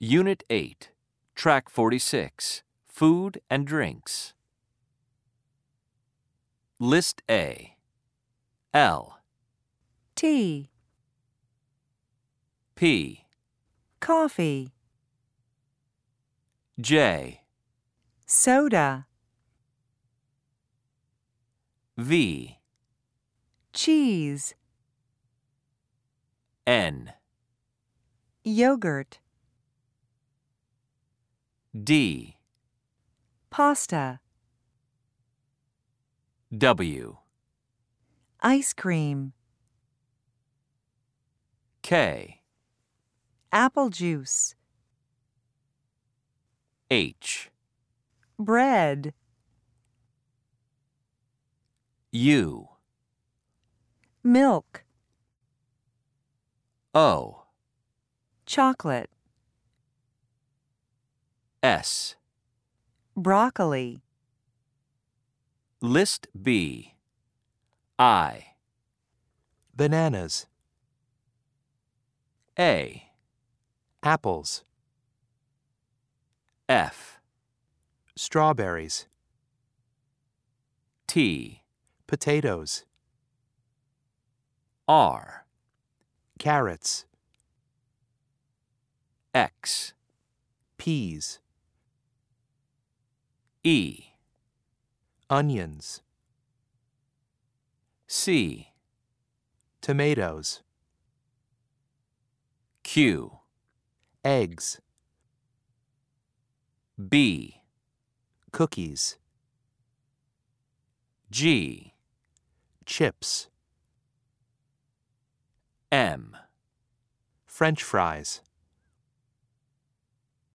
Unit 8, Track 46, Food and Drinks. List A. L, tea, P, coffee, J, soda, V, cheese, N, yogurt, D, pasta, W, ice cream, K, apple juice, H, bread, U, milk, O, chocolate, S. broccoli, List B. I, bananas, A, apples, F, strawberries, T, potatoes, R, carrots, X, peas, E, onions, C, tomatoes, Q, eggs, B, cookies, G, chips, M, french fries.